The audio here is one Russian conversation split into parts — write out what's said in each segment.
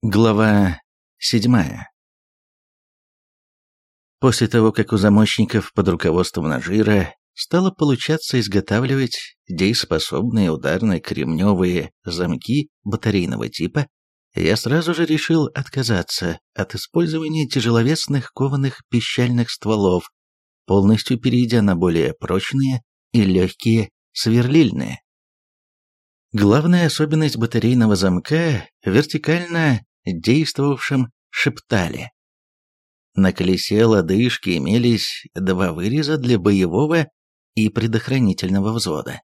Глава седьмая После того, как у замочников под руководством Нажира стало получаться изготавливать дееспособные ударные кремневые замки батарейного типа, я сразу же решил отказаться от использования тяжеловесных кованых пищальных стволов, полностью перейдя на более прочные и легкие сверлильные. Главная особенность батарейного замка – вертикально действовавшем шептале. На колесе лодыжки имелись два выреза для боевого и предохранительного взвода.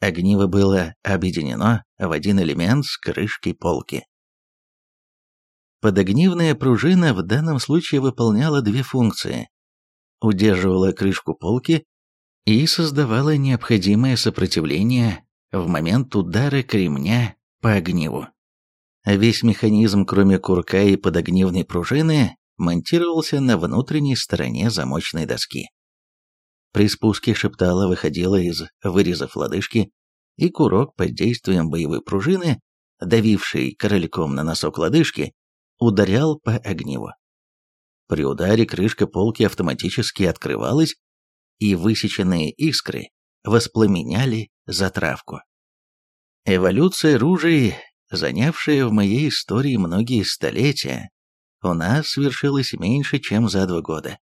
Огниво было объединено в один элемент с крышкой полки. Подогнивная пружина в данном случае выполняла две функции. Удерживала крышку полки и создавала необходимое сопротивление в момент удара кремня по огниву. Весь механизм, кроме курка и подогнивной пружины, монтировался на внутренней стороне замочной доски. При спуске шептала выходила из вырезов лодыжки, и курок под действием боевой пружины, давивший корольком на носок лодыжки, ударял по огниву. При ударе крышка полки автоматически открывалась, и высеченные искры воспламеняли затравку. Эволюция ружей занявшая в моей истории многие столетия, у нас свершилась меньше, чем за два года.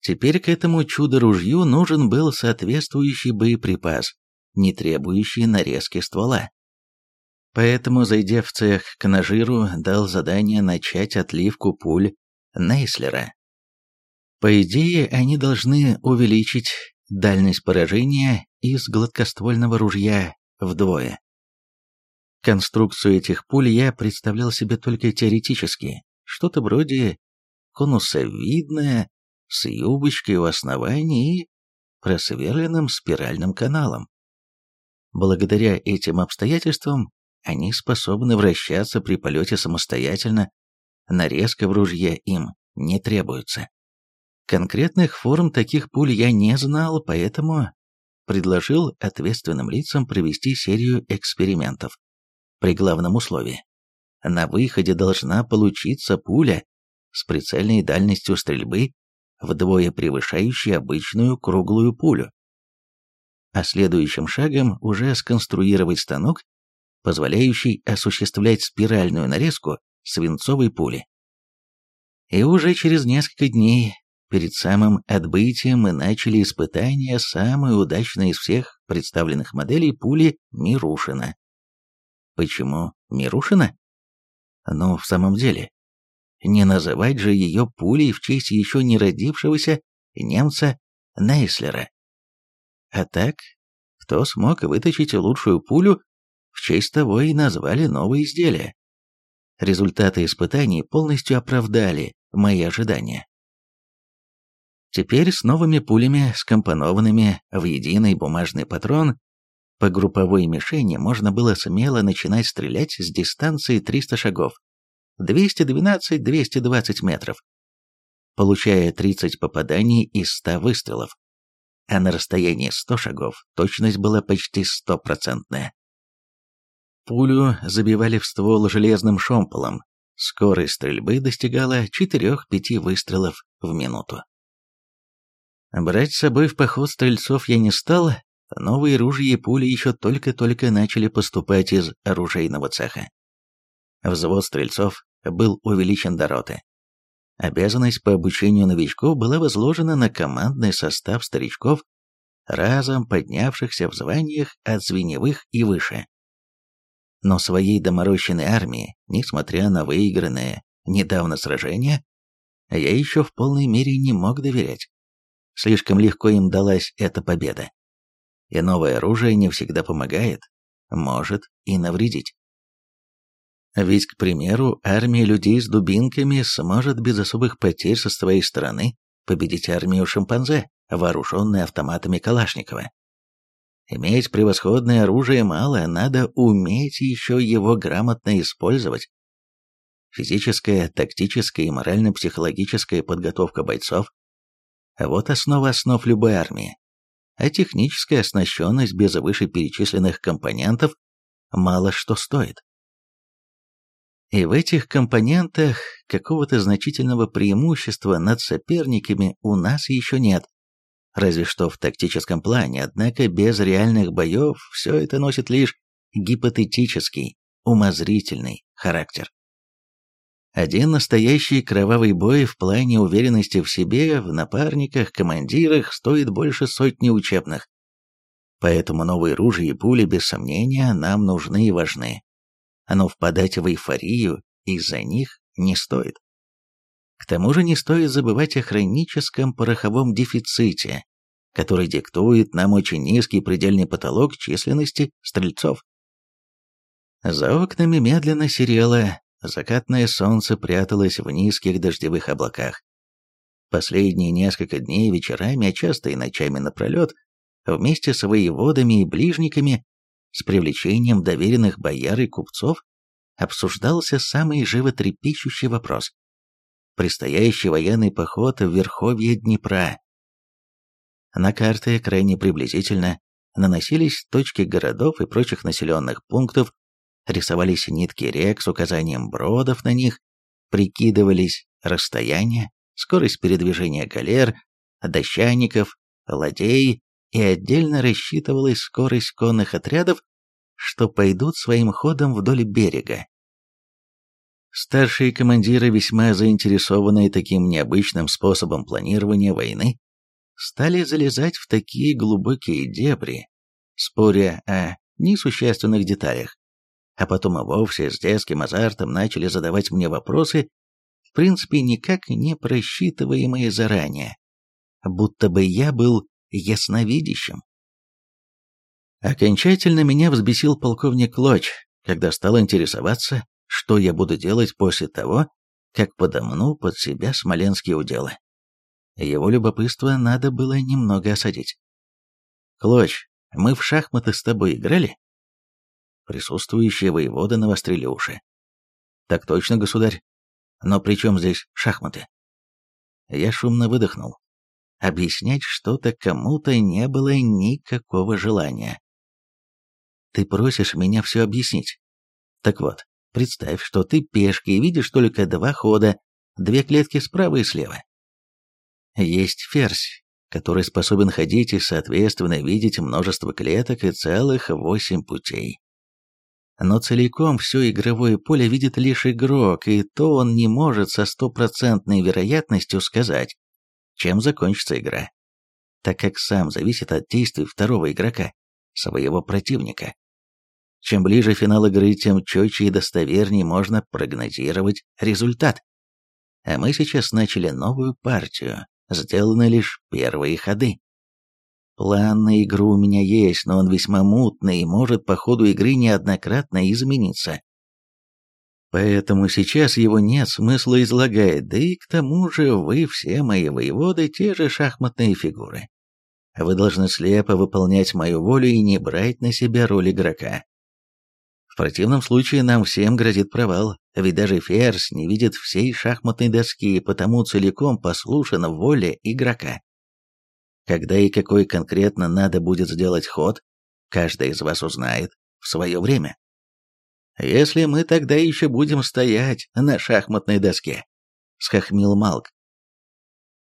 Теперь к этому чудо-ружью нужен был соответствующий боеприпас, не требующий нарезки ствола. Поэтому, зайдя в цех к нажиру, дал задание начать отливку пуль Нейслера. По идее, они должны увеличить дальность поражения из гладкоствольного ружья вдвое. Конструкцию этих пуль я представлял себе только теоретически, что-то вроде конусовидное, с юбочкой у основания и просверленным спиральным каналом. Благодаря этим обстоятельствам они способны вращаться при полете самостоятельно, нарезка в ружье им не требуется. Конкретных форм таких пуль я не знал, поэтому предложил ответственным лицам провести серию экспериментов при главном условии. На выходе должна получиться пуля с прицельной дальностью стрельбы, вдвое превышающей обычную круглую пулю. А следующим шагом уже сконструировать станок, позволяющий осуществлять спиральную нарезку свинцовой пули. И уже через несколько дней, перед самым отбытием, мы начали испытания самой удачной из всех представленных моделей пули Мирушина. Почему Мирушина? Ну, в самом деле, не называть же ее пулей в честь еще не родившегося немца Нейслера. А так, кто смог вытащить лучшую пулю, в честь того и назвали новое изделие. Результаты испытаний полностью оправдали мои ожидания. Теперь с новыми пулями, скомпонованными в единый бумажный патрон, по групповой мишени можно было смело начинать стрелять с дистанции 300 шагов, 212-220 метров, получая 30 попаданий из 100 выстрелов. А на расстоянии 100 шагов точность была почти стопроцентная. Пулю забивали в ствол железным шомполом. Скорость стрельбы достигала 4-5 выстрелов в минуту. Брать с собой в поход стрельцов я не стал, Новые ружья и пули еще только-только начали поступать из оружейного цеха. Взвод стрельцов был увеличен до роты. Обязанность по обучению новичков была возложена на командный состав старичков, разом поднявшихся в званиях от звеневых и выше. Но своей доморощенной армии, несмотря на выигранное недавно сражение, я еще в полной мере не мог доверять. Слишком легко им далась эта победа и новое оружие не всегда помогает, может и навредить. Ведь, к примеру, армия людей с дубинками сможет без особых потерь со своей стороны победить армию шимпанзе, вооруженной автоматами Калашникова. Иметь превосходное оружие мало, надо уметь еще его грамотно использовать. Физическая, тактическая и морально-психологическая подготовка бойцов – вот основа основ любой армии а техническая оснащенность без вышеперечисленных компонентов мало что стоит. И в этих компонентах какого-то значительного преимущества над соперниками у нас еще нет. Разве что в тактическом плане, однако без реальных боев все это носит лишь гипотетический, умозрительный характер. Один настоящий кровавый бой в плане уверенности в себе, в напарниках, командирах стоит больше сотни учебных. Поэтому новые ружья и пули, без сомнения, нам нужны и важны но впадать в эйфорию из-за них не стоит. К тому же не стоит забывать о хроническом пороховом дефиците, который диктует нам очень низкий предельный потолок численности стрельцов. За окнами медленно серело, закатное солнце пряталось в низких дождевых облаках. Последние несколько дней вечерами, а часто и ночами напролет, вместе с воеводами и ближниками с привлечением доверенных бояр и купцов обсуждался самый животрепещущий вопрос. Предстоящий военный поход в верховье Днепра. На карты крайне приблизительно наносились точки городов и прочих населенных пунктов, рисовались нитки рек с указанием бродов на них, прикидывались расстояния, скорость передвижения галер, дощаников, ладей и отдельно рассчитывалась скорость конных отрядов, что пойдут своим ходом вдоль берега. Старшие командиры, весьма заинтересованные таким необычным способом планирования войны, стали залезать в такие глубокие дебри, споря о несущественных деталях, а потом и вовсе с детским азартом начали задавать мне вопросы, в принципе никак не просчитываемые заранее, будто бы я был ясновидящим. Окончательно меня взбесил полковник Лоч, когда стал интересоваться, что я буду делать после того, как подомну под себя смоленские уделы. Его любопытство надо было немного осадить. «Клоч, мы в шахматы с тобой играли?» Присутствующие воеводы навострили уши. «Так точно, государь. Но при чем здесь шахматы?» Я шумно выдохнул. Объяснять что-то кому-то не было никакого желания. Ты просишь меня все объяснить. Так вот, представь, что ты пешка и видишь только два хода, две клетки справа и слева. Есть ферзь, который способен ходить и, соответственно, видеть множество клеток и целых восемь путей. Но целиком все игровое поле видит лишь игрок, и то он не может со стопроцентной вероятностью сказать, чем закончится игра, так как сам зависит от действий второго игрока, своего противника. Чем ближе финал игры, тем четче и достовернее можно прогнозировать результат. А мы сейчас начали новую партию, сделаны лишь первые ходы. План на игру у меня есть, но он весьма мутный и может по ходу игры неоднократно измениться. Поэтому сейчас его нет смысла излагать, да и к тому же вы все мои воеводы те же шахматные фигуры. Вы должны слепо выполнять мою волю и не брать на себя роль игрока. В противном случае нам всем грозит провал, ведь даже ферзь не видит всей шахматной доски потому целиком послушен воле игрока. Когда и какой конкретно надо будет сделать ход, каждый из вас узнает в свое время. Если мы тогда еще будем стоять на шахматной доске, схохмил Малк.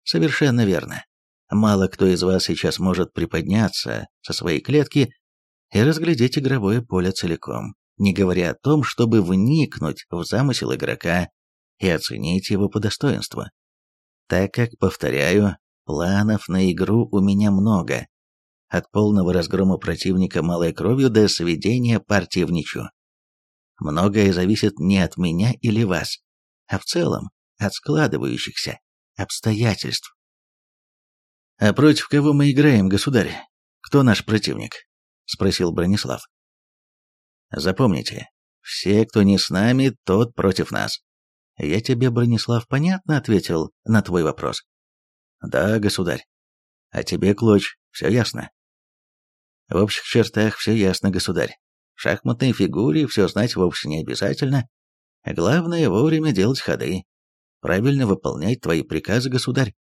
Совершенно верно. Мало кто из вас сейчас может приподняться со своей клетки и разглядеть игровое поле целиком не говоря о том, чтобы вникнуть в замысел игрока и оценить его по достоинству. Так как, повторяю, планов на игру у меня много. От полного разгрома противника малой кровью до сведения партии в ничью. Многое зависит не от меня или вас, а в целом от складывающихся обстоятельств. «А против кого мы играем, государь? Кто наш противник?» — спросил Бронислав. Запомните, все, кто не с нами, тот против нас. Я тебе, Бронислав, понятно ответил на твой вопрос? Да, государь. А тебе, Клоч, все ясно? В общих чертах все ясно, государь. В шахматной фигуре все знать вовсе не обязательно. Главное вовремя делать ходы. Правильно выполнять твои приказы, государь.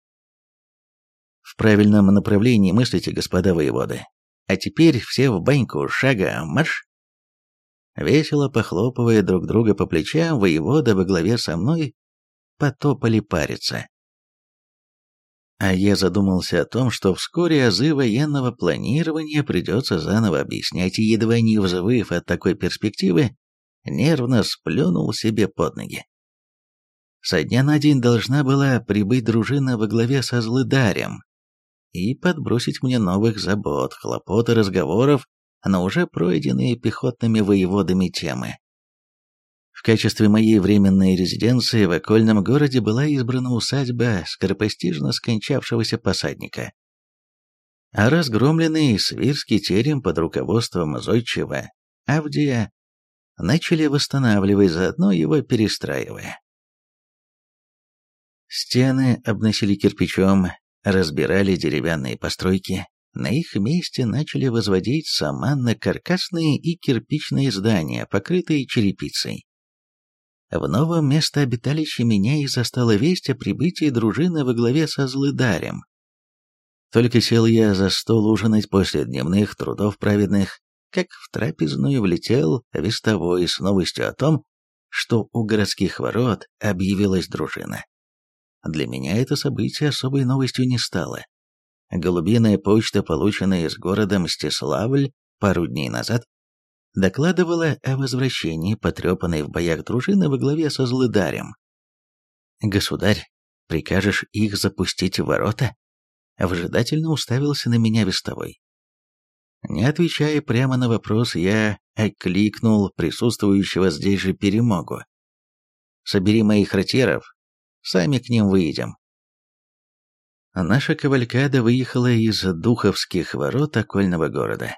В правильном направлении мыслите, господа воеводы. А теперь все в баньку, шага, марш! Весело похлопывая друг друга по плечам, воевода во главе со мной потопали париться. А я задумался о том, что вскоре азы военного планирования придется заново объяснять, и едва не взвыв от такой перспективы, нервно сплюнул себе под ноги. Со дня на день должна была прибыть дружина во главе со злыдарем и подбросить мне новых забот, хлопот и разговоров на уже пройденные пехотными воеводами темы. Качестве моей временной резиденции в окольном городе была избрана усадьба скоропостижно скончавшегося посадника. А разгромленный свирский терем под руководством Зодчева Авдия начали восстанавливать, заодно его перестраивая. Стены обносили кирпичом, разбирали деревянные постройки, на их месте начали возводить саманно-каркасные и кирпичные здания, покрытые черепицей. В новом местообиталище меня и застала весть о прибытии дружины во главе со Злыдарем. Только сел я за стол ужинать после дневных трудов праведных, как в трапезную влетел вестовой с новостью о том, что у городских ворот объявилась дружина. Для меня это событие особой новостью не стало. Голубиная почта, полученная из города Мстиславль пару дней назад, докладывала о возвращении потрепанной в боях дружины во главе со Злыдарем. «Государь, прикажешь их запустить в ворота?» Вжидательно уставился на меня вестовой. Не отвечая прямо на вопрос, я окликнул присутствующего здесь же перемогу. «Собери моих ротеров, сами к ним выйдем». Наша кавалькада выехала из Духовских ворот окольного города.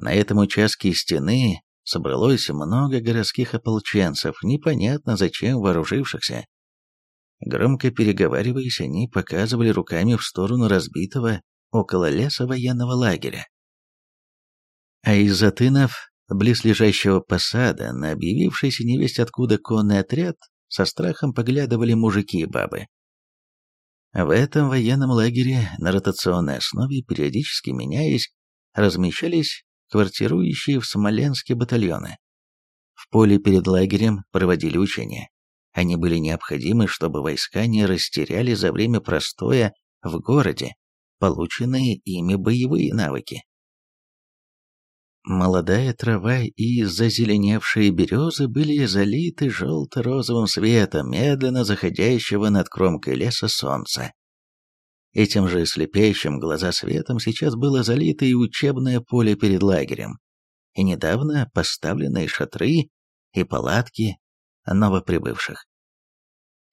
На этом участке стены собралось много городских ополченцев, непонятно зачем вооружившихся. Громко переговариваясь, они показывали руками в сторону разбитого около леса военного лагеря. А из затынов, близлежащего посада, на объявившийся невесть откуда конный отряд, со страхом поглядывали мужики и бабы. В этом военном лагере на ротационной основе, периодически меняясь, размещались квартирующие в Смоленске батальоны. В поле перед лагерем проводили учения. Они были необходимы, чтобы войска не растеряли за время простоя в городе полученные ими боевые навыки. Молодая трава и зазеленевшие березы были залиты желто-розовым светом медленно заходящего над кромкой леса солнца. Этим же слепящим глаза светом сейчас было залито и учебное поле перед лагерем, и недавно поставленные шатры и палатки новоприбывших.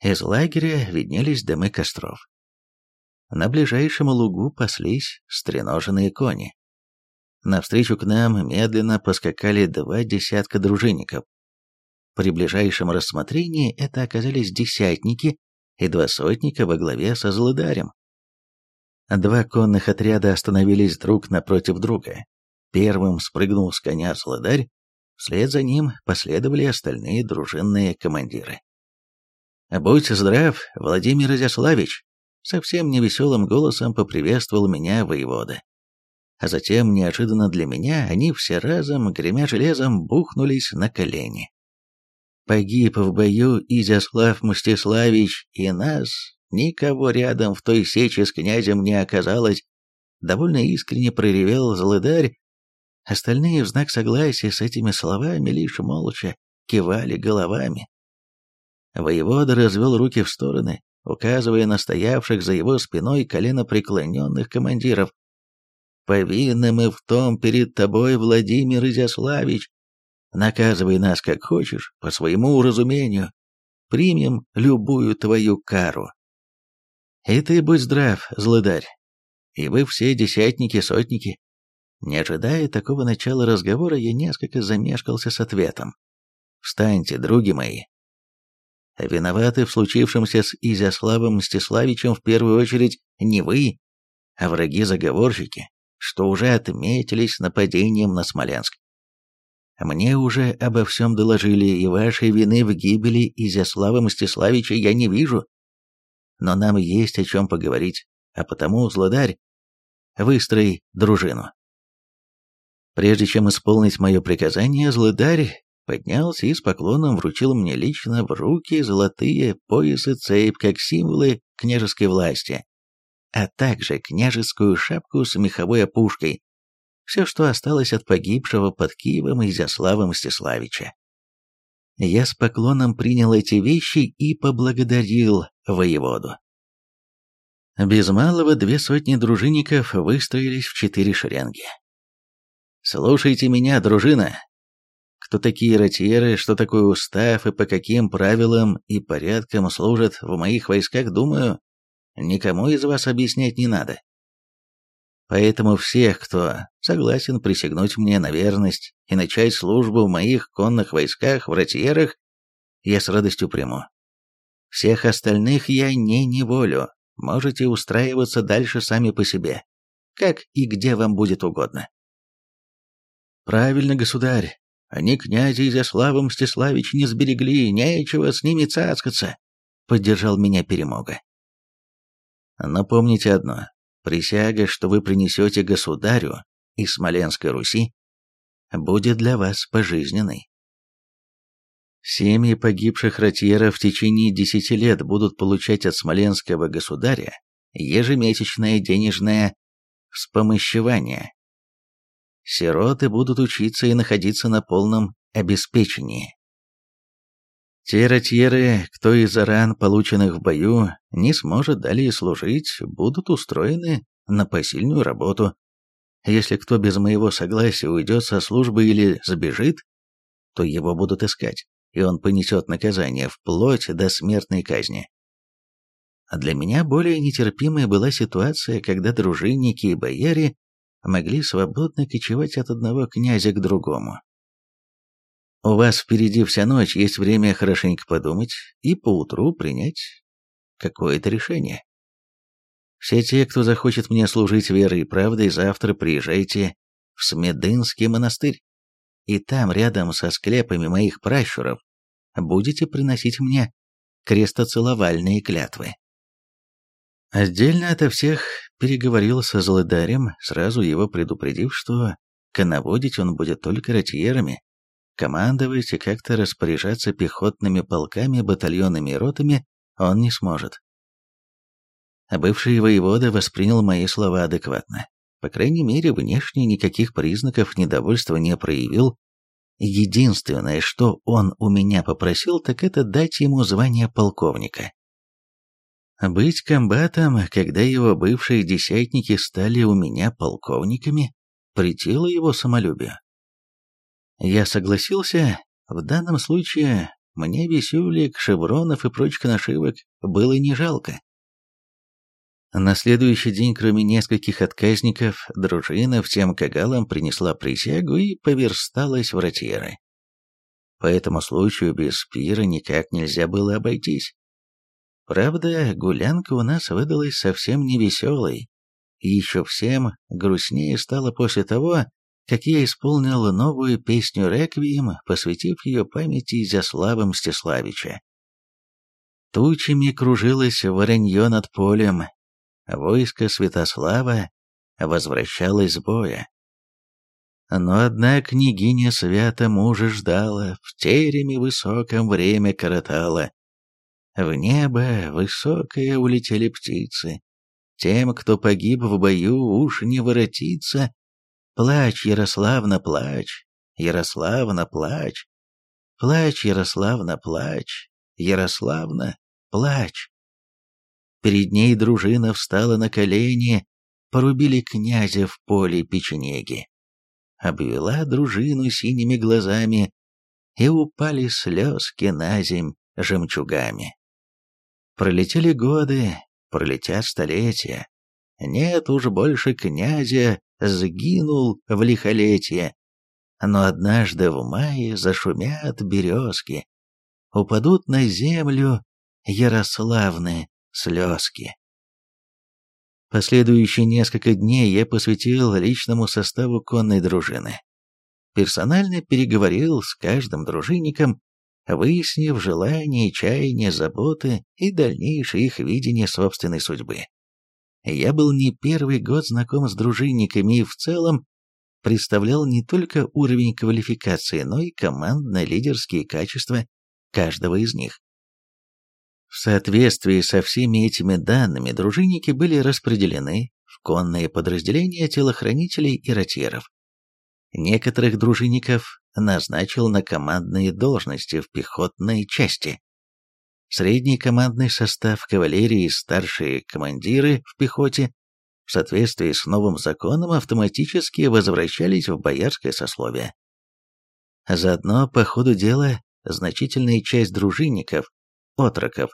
Из лагеря виднелись дымы костров. На ближайшем лугу паслись стреноженные кони. Навстречу к нам медленно поскакали два десятка дружинников. При ближайшем рассмотрении это оказались десятники и два сотника во главе со злодарем. Два конных отряда остановились друг напротив друга. Первым спрыгнул с коня злодарь, вслед за ним последовали остальные дружинные командиры. «Будь здрав, Владимир Изяславич!» Совсем невеселым голосом поприветствовал меня воевода. А затем, неожиданно для меня, они все разом, гремя железом, бухнулись на колени. Погиб в бою Изяслав Мстиславич, и нас, Никого рядом в той сече с князем не оказалось. Довольно искренне проревел злыдарь. Остальные в знак согласия с этими словами лишь молча кивали головами. Воевода развел руки в стороны, указывая на стоявших за его спиной коленопреклоненных командиров. «Повинны мы в том перед тобой, Владимир Изяславич. Наказывай нас как хочешь, по своему уразумению. Примем любую твою кару». И ты будь здрав, злыдарь. И вы все десятники-сотники. Не ожидая такого начала разговора, я несколько замешкался с ответом. Встаньте, други мои. Виноваты в случившемся с Изяславом Мстиславичем в первую очередь не вы, а враги-заговорщики, что уже отметились нападением на Смоленск. Мне уже обо всем доложили, и вашей вины в гибели Изяслава Мстиславича я не вижу но нам есть о чем поговорить, а потому, злодарь, выстрой дружину. Прежде чем исполнить мое приказание, злыдарь поднялся и с поклоном вручил мне лично в руки золотые поясы цепь как символы княжеской власти, а также княжескую шапку с меховой опушкой, все, что осталось от погибшего под Киевом Изяслава Мстиславича. Я с поклоном принял эти вещи и поблагодарил воеводу. Без малого две сотни дружинников выстроились в четыре шеренги. «Слушайте меня, дружина! Кто такие ротьеры, что такое устав и по каким правилам и порядкам служат в моих войсках, думаю, никому из вас объяснять не надо. Поэтому всех, кто согласен присягнуть мне на верность и начать службу в моих конных войсках в ротьерах, я с радостью приму. Всех остальных я не неволю, можете устраиваться дальше сами по себе, как и где вам будет угодно. Правильно, государь, они князя Изяслава Мстиславич не сберегли, нечего с ними цацкаться, поддержал меня Перемога. Но помните одно, Присяга, что вы принесете государю из Смоленской Руси, будет для вас пожизненной. Семьи погибших ротьеров в течение десяти лет будут получать от смоленского государя ежемесячное денежное вспомощевание. Сироты будут учиться и находиться на полном обеспечении. Те ротьеры, кто из ран, полученных в бою, не сможет далее служить, будут устроены на посильную работу. Если кто без моего согласия уйдет со службы или сбежит, то его будут искать, и он понесет наказание вплоть до смертной казни. А для меня более нетерпимой была ситуация, когда дружинники и бояре могли свободно кочевать от одного князя к другому. У вас впереди вся ночь, есть время хорошенько подумать и поутру принять какое-то решение. Все те, кто захочет мне служить верой и правдой, завтра приезжайте в Смедынский монастырь, и там, рядом со склепами моих пращуров, будете приносить мне крестоцеловальные клятвы. Отдельно ото всех переговорил со злодарем, сразу его предупредив, что коноводить он будет только ротьерами, Командовать и как-то распоряжаться пехотными полками, батальонами и ротами он не сможет. Бывший воевода воспринял мои слова адекватно. По крайней мере, внешне никаких признаков недовольства не проявил. Единственное, что он у меня попросил, так это дать ему звание полковника. Быть комбатом, когда его бывшие десятники стали у меня полковниками, претило его самолюбию. Я согласился, в данном случае мне висюлик, шевронов и прочих нашивок было не жалко. На следующий день, кроме нескольких отказников, дружина всем кагалам принесла присягу и поверсталась в ротьеры. По этому случаю без пира никак нельзя было обойтись. Правда, гулянка у нас выдалась совсем невеселой. Еще всем грустнее стало после того, как я исполнил новую песню «Реквием», посвятив ее памяти Изяслава Мстиславича. Тучами кружилось воронье над полем, войско Святослава возвращалось с боя. Но одна княгиня свято мужа ждала, в тереме высоком время коротала. В небо высокое улетели птицы. Тем, кто погиб в бою, уж не воротится, Плачь, Ярославна, плачь, Ярославна, плачь. Плачь, Ярославна, плачь, Ярославна, плачь. Перед ней дружина встала на колени, порубили князя в поле печенеги. Обвела дружину синими глазами, и упали слезки на земь жемчугами. Пролетели годы, пролетят столетия. Нет уж больше князя, сгинул в лихолетие. Но однажды в мае зашумят березки, упадут на землю ярославные слезки. Последующие несколько дней я посвятил личному составу конной дружины. Персонально переговорил с каждым дружинником, выяснив желания, чаяния, заботы и дальнейшее их видение собственной судьбы. Я был не первый год знаком с дружинниками и в целом представлял не только уровень квалификации, но и командно-лидерские качества каждого из них. В соответствии со всеми этими данными дружинники были распределены в конные подразделения телохранителей и ротьеров. Некоторых дружинников назначил на командные должности в пехотной части. Средний командный состав кавалерии и старшие командиры в пехоте в соответствии с новым законом автоматически возвращались в боярское сословие. Заодно, по ходу дела, значительная часть дружинников, отроков,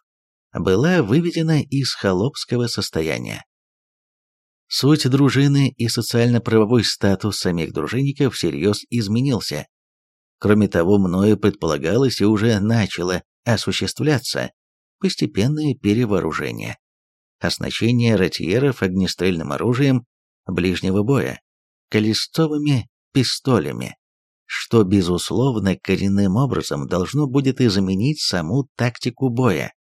была выведена из холопского состояния. Суть дружины и социально-правовой статус самих дружинников всерьез изменился. Кроме того, мною предполагалось и уже начало осуществляться постепенное перевооружение, оснащение ротьеров огнестрельным оружием ближнего боя, колесцовыми пистолями, что, безусловно, коренным образом должно будет изменить саму тактику боя.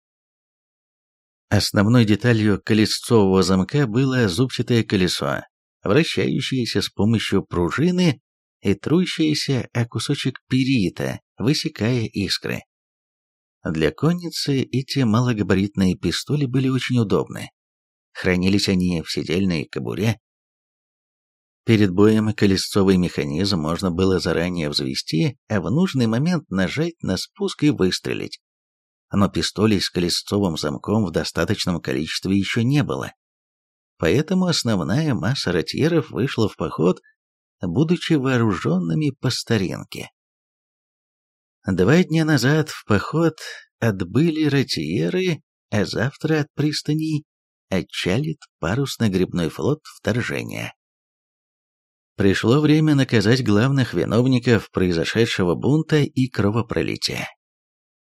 Основной деталью колесцового замка было зубчатое колесо, вращающееся с помощью пружины и трущееся о кусочек перита, высекая искры. Для конницы эти малогабаритные пистоли были очень удобны. Хранились они в седельной кобуре. Перед боем колесцовый механизм можно было заранее взвести, а в нужный момент нажать на спуск и выстрелить но пистолей с колесцовым замком в достаточном количестве еще не было. Поэтому основная масса ротьеров вышла в поход, будучи вооруженными по старинке. Два дня назад в поход отбыли ротьеры, а завтра от пристаней отчалит парусно-гребной флот вторжения. Пришло время наказать главных виновников произошедшего бунта и кровопролития.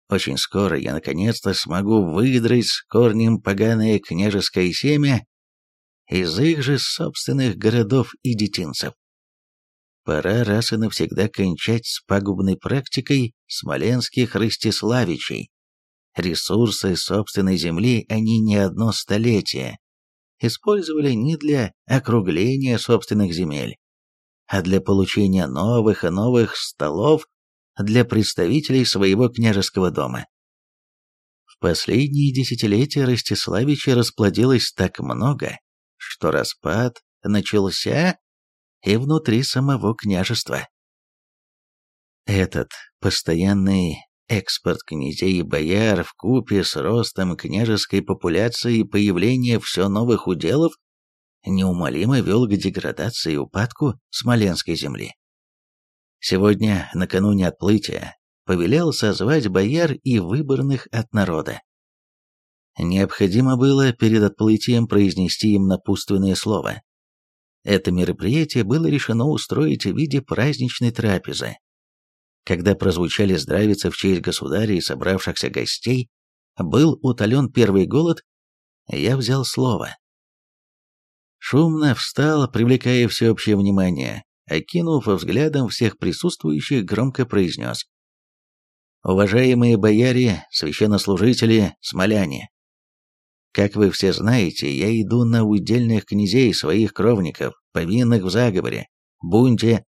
Очень скоро я наконец-то смогу выдрать с корнем поганое княжеское семя из их же собственных городов и детинцев. Пора раз и навсегда кончать с пагубной практикой смоленских Ростиславичей. Ресурсы собственной земли они не одно столетие использовали не для округления собственных земель, а для получения новых и новых столов для представителей своего княжеского дома. В последние десятилетия Ростиславича расплодилось так много, что распад начался и внутри самого княжества. Этот постоянный экспорт князей и бояр в купе с ростом княжеской популяции и появлением все новых уделов неумолимо вел к деградации и упадку Смоленской земли. Сегодня, накануне отплытия, повелел созвать бояр и выборных от народа. Необходимо было перед отплытием произнести им напутственное слово. Это мероприятие было решено устроить в виде праздничной трапезы. Когда прозвучали здравицы в честь государя и собравшихся гостей, был утолен первый голод, я взял слово. Шумно встал, привлекая всеобщее внимание, окинув взглядом всех присутствующих, громко произнес. «Уважаемые бояре, священнослужители, смоляне, как вы все знаете, я иду на удельных князей своих кровников, повинных в заговоре, бунте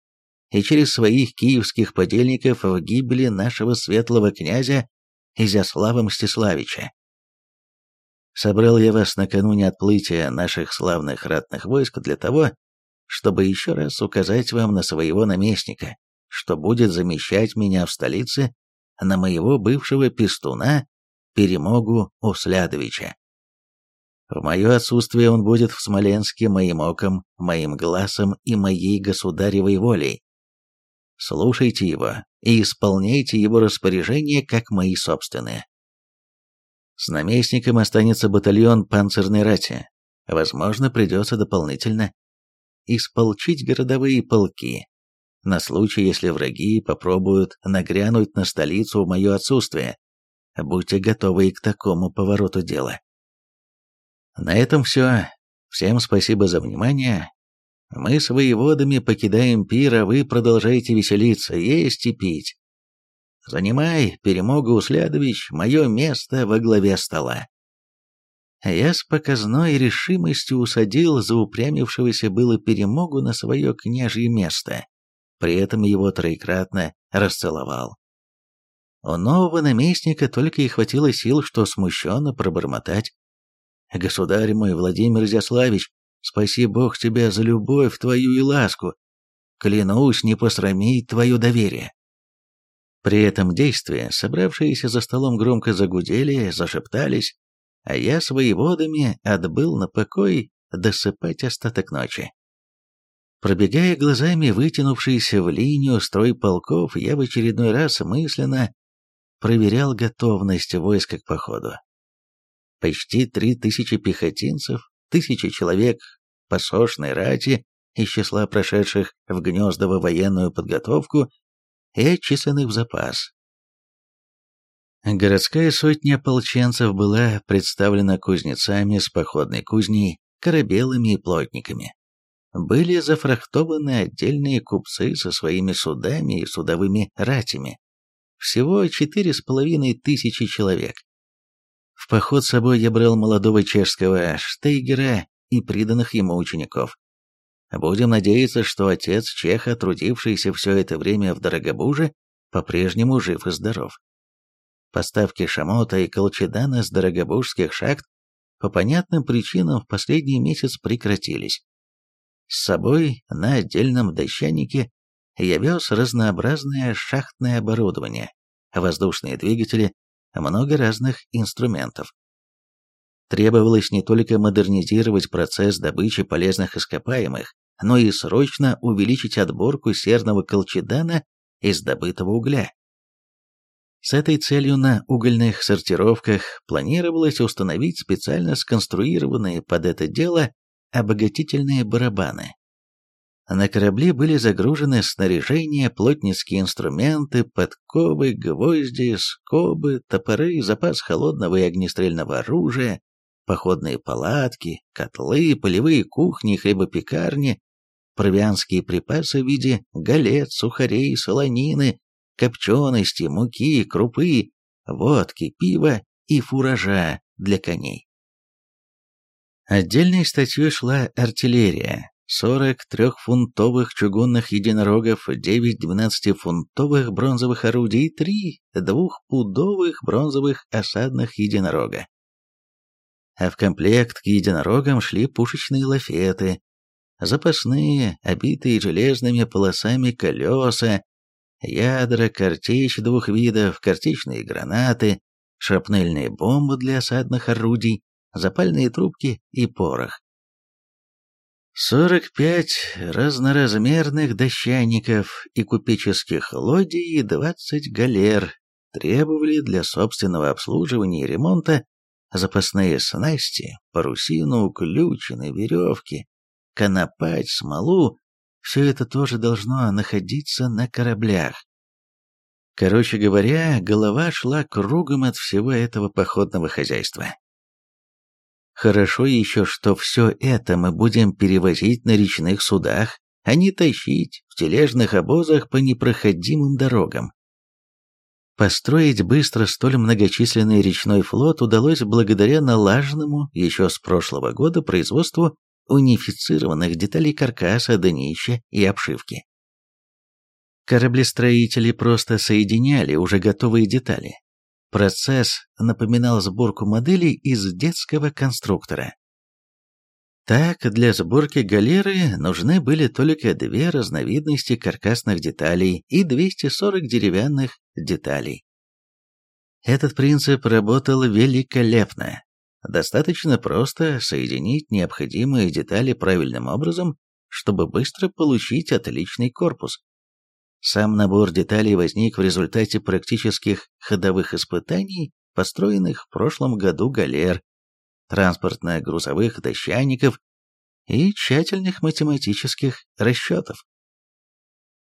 и через своих киевских подельников в гибели нашего светлого князя Изяслава Мстиславича. Собрал я вас накануне отплытия наших славных ратных войск для того, чтобы еще раз указать вам на своего наместника, что будет замещать меня в столице на моего бывшего пестуна Перемогу Услядовича. В мое отсутствие он будет в Смоленске моим оком, моим глазом и моей государевой волей. Слушайте его и исполняйте его распоряжения, как мои собственные. С наместником останется батальон панцирной рати. Возможно, придется дополнительно исполчить городовые полки, на случай, если враги попробуют нагрянуть на столицу в мое отсутствие. Будьте готовы и к такому повороту дела. На этом все. Всем спасибо за внимание. Мы с воеводами покидаем пир, а вы продолжайте веселиться, есть и пить. Занимай, перемога Услядович, мое место во главе стола. я с показной решимостью усадил заупрямившегося было перемогу на свое княжье место, при этом его троекратно расцеловал. У нового наместника только и хватило сил, что смущенно пробормотать. «Государь мой, Владимир Изяславич, спаси Бог тебя за любовь твою и ласку. Клянусь не посрамить твое доверие». При этом действии собравшиеся за столом громко загудели, зашептались, а я с воеводами отбыл на покой досыпать остаток ночи. Пробегая глазами вытянувшийся в линию строй полков, я в очередной раз мысленно проверял готовность войска к походу. Почти три тысячи пехотинцев, тысячи человек посошной рати из числа прошедших в Гнездово военную подготовку и отчисленных в запас. Городская сотня ополченцев была представлена кузнецами с походной кузней, корабелами и плотниками. Были зафрахтованы отдельные купцы со своими судами и судовыми ратями. Всего четыре с половиной тысячи человек. В поход с собой я брал молодого чешского Штейгера и приданных ему учеников. Будем надеяться, что отец Чеха, трудившийся все это время в Дорогобуже, по-прежнему жив и здоров. Поставки шамота и колчедана с дорогобужских шахт по понятным причинам в последний месяц прекратились. С собой на отдельном дощанике я вез разнообразное шахтное оборудование, воздушные двигатели, много разных инструментов. Требовалось не только модернизировать процесс добычи полезных ископаемых, но и срочно увеличить отборку серного колчедана из добытого угля. С этой целью на угольных сортировках планировалось установить специально сконструированные под это дело обогатительные барабаны. На корабле были загружены снаряжение, плотницкие инструменты, подковы, гвозди, скобы, топоры, запас холодного и огнестрельного оружия, походные палатки, котлы, полевые кухни, хлебопекарни, провианские припасы в виде галет, сухарей, солонины, копчености, муки, крупы, водки, пива и фуража для коней. Отдельной статьей шла артиллерия, 40 трехфунтовых чугунных единорогов, 9 12-фунтовых бронзовых орудий и 3 двухпудовых бронзовых осадных единорога. А в комплект к единорогам шли пушечные лафеты, запасные, обитые железными полосами колеса, ядра, картечь двух видов, картечные гранаты, шрапнельные бомбы для осадных орудий, запальные трубки и порох. 45 разноразмерных дощаников и купеческих лодий и 20 галер требовали для собственного обслуживания и ремонта запасные снасти, парусину, ключины, веревки, конопать, смолу, все это тоже должно находиться на кораблях. Короче говоря, голова шла кругом от всего этого походного хозяйства. Хорошо еще, что все это мы будем перевозить на речных судах, а не тащить в тележных обозах по непроходимым дорогам. Построить быстро столь многочисленный речной флот удалось благодаря налаженному еще с прошлого года производству унифицированных деталей каркаса, днища и обшивки. Кораблестроители просто соединяли уже готовые детали. Процесс напоминал сборку моделей из детского конструктора. Так, для сборки галеры нужны были только две разновидности каркасных деталей и 240 деревянных деталей. Этот принцип работал великолепно. Достаточно просто соединить необходимые детали правильным образом, чтобы быстро получить отличный корпус. Сам набор деталей возник в результате практических ходовых испытаний, построенных в прошлом году галер, транспортно-грузовых дощаников и тщательных математических расчетов.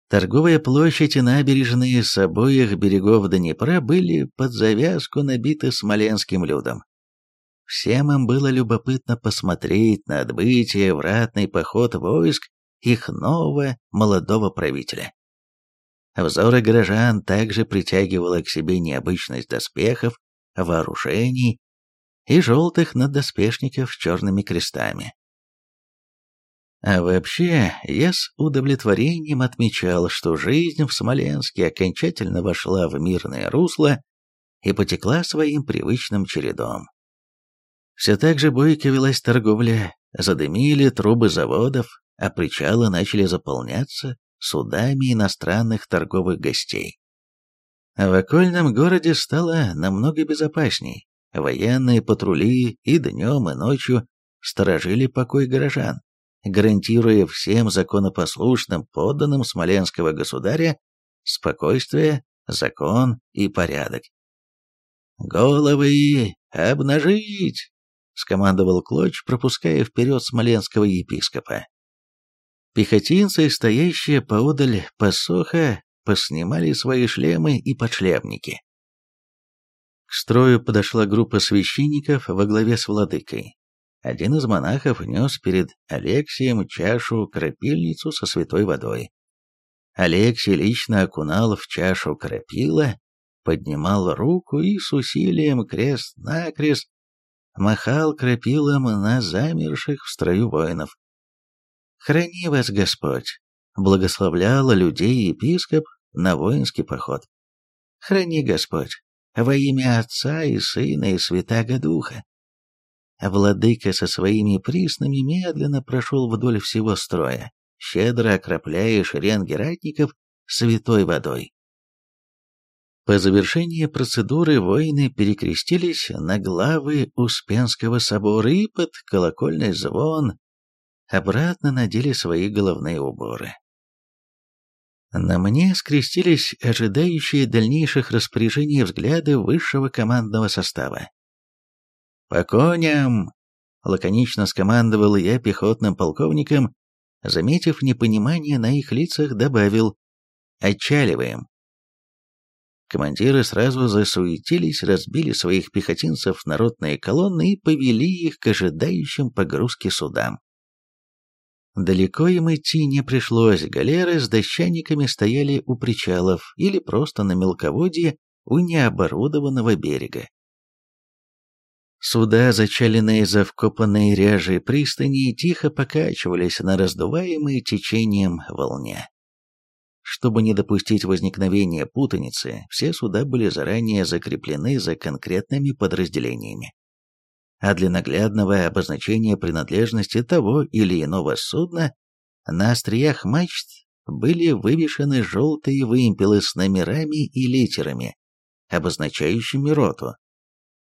Торговая площадь и набережные с обоих берегов Днепра были под завязку набиты смоленским людом. Всем им было любопытно посмотреть на отбытие в ратный поход войск их нового молодого правителя. Взоры горожан также притягивала к себе необычность доспехов, вооружений и желтых наддоспешников с черными крестами. А вообще, я с удовлетворением отмечал, что жизнь в Смоленске окончательно вошла в мирное русло и потекла своим привычным чередом. Все так же бойко велась торговля, задымили трубы заводов, а причалы начали заполняться судами иностранных торговых гостей. В окольном городе стало намного безопасней. Военные патрули и днем, и ночью сторожили покой горожан гарантируя всем законопослушным подданным Смоленского государя спокойствие, закон и порядок. «Головы обнажить!» — скомандовал Клоч, пропуская вперед смоленского епископа. Пехотинцы, стоящие поодаль посоха, поснимали свои шлемы и подшлемники. К строю подошла группа священников во главе с владыкой. Один из монахов нес перед Алексием чашу-крапильницу со святой водой. Алексий лично окунал в чашу крапила, поднимал руку и с усилием крест-накрест махал крапилом на замерших в строю воинов. «Храни вас Господь!» — благословлял людей епископ на воинский поход. «Храни Господь во имя Отца и Сына и Святаго Духа!» владыка со своими приснами медленно прошел вдоль всего строя, щедро окропляя шеренги ратников святой водой. По завершении процедуры воины перекрестились на главы Успенского собора и под колокольный звон обратно надели свои головные уборы. На мне скрестились ожидающие дальнейших распоряжений взгляды высшего командного состава. «По коням!» — лаконично скомандовал я пехотным полковникам, заметив непонимание на их лицах, добавил «Отчаливаем!». Командиры сразу засуетились, разбили своих пехотинцев в народные колонны и повели их к ожидающим погрузки судам. Далеко им идти не пришлось, галеры с дощаниками стояли у причалов или просто на мелководье у необорудованного берега. Суда, зачаленные за вкопанные ряжей пристани, тихо покачивались на раздуваемой течением волне. Чтобы не допустить возникновения путаницы, все суда были заранее закреплены за конкретными подразделениями. А для наглядного обозначения принадлежности того или иного судна на остриях мачт были вывешены желтые вымпелы с номерами и литерами, обозначающими роту,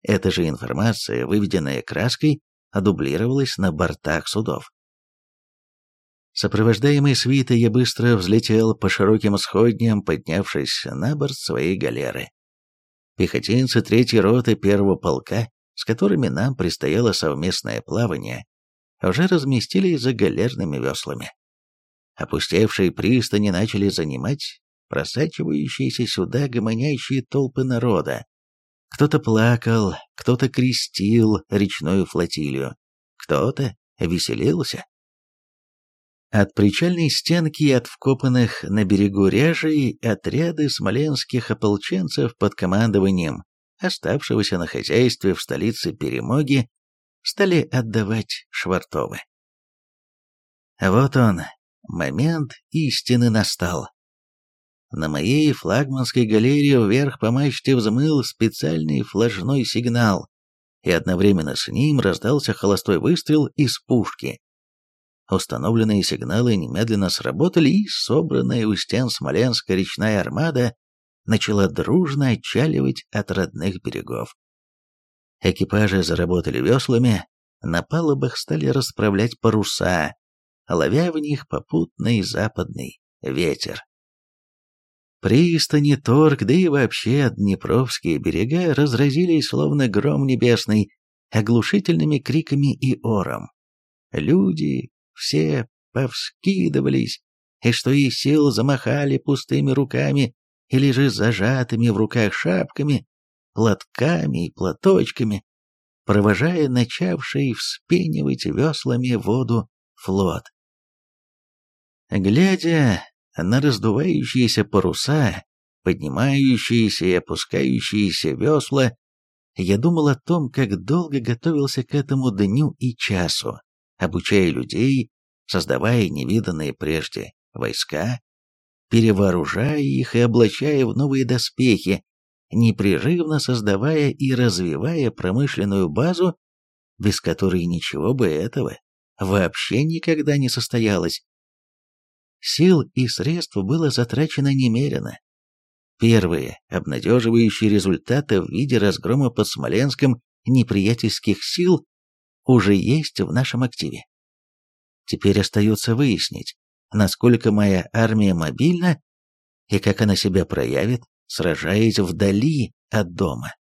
эта же информация, выведенная краской, одублировалась на бортах судов. Сопровождаемый свитой я быстро взлетел по широким сходням, поднявшись на борт своей галеры. Пехотинцы третьей роты первого полка, с которыми нам предстояло совместное плавание, уже разместились за галерными веслами. Опустевшие пристани начали занимать просачивающиеся сюда гомонящие толпы народа, кто-то плакал, кто-то крестил речную флотилию, кто-то веселился. От причальной стенки и от вкопанных на берегу ряжей отряды смоленских ополченцев под командованием оставшегося на хозяйстве в столице Перемоги стали отдавать Швартовы. Вот он, момент истины настал. На моей флагманской галерее вверх по мачте взмыл специальный флажной сигнал, и одновременно с ним раздался холостой выстрел из пушки. Установленные сигналы немедленно сработали, и собранная у стен Смоленска речная армада начала дружно отчаливать от родных берегов. Экипажи заработали веслами, на палубах стали расправлять паруса, ловя в них попутный западный ветер. Пристани, торг, да и вообще Днепровские берега разразились словно гром небесный, оглушительными криками и ором. Люди все повскидывались, и что из сил замахали пустыми руками или же зажатыми в руках шапками, платками и платочками, провожая начавший вспенивать веслами воду флот. Глядя на раздувающиеся паруса, поднимающиеся и опускающиеся весла, я думал о том, как долго готовился к этому дню и часу, обучая людей, создавая невиданные прежде войска, перевооружая их и облачая в новые доспехи, непрерывно создавая и развивая промышленную базу, без которой ничего бы этого вообще никогда не состоялось. Сил и средств было затрачено немерено. Первые обнадеживающие результаты в виде разгрома под Смоленском неприятельских сил уже есть в нашем активе. Теперь остается выяснить, насколько моя армия мобильна и как она себя проявит, сражаясь вдали от дома.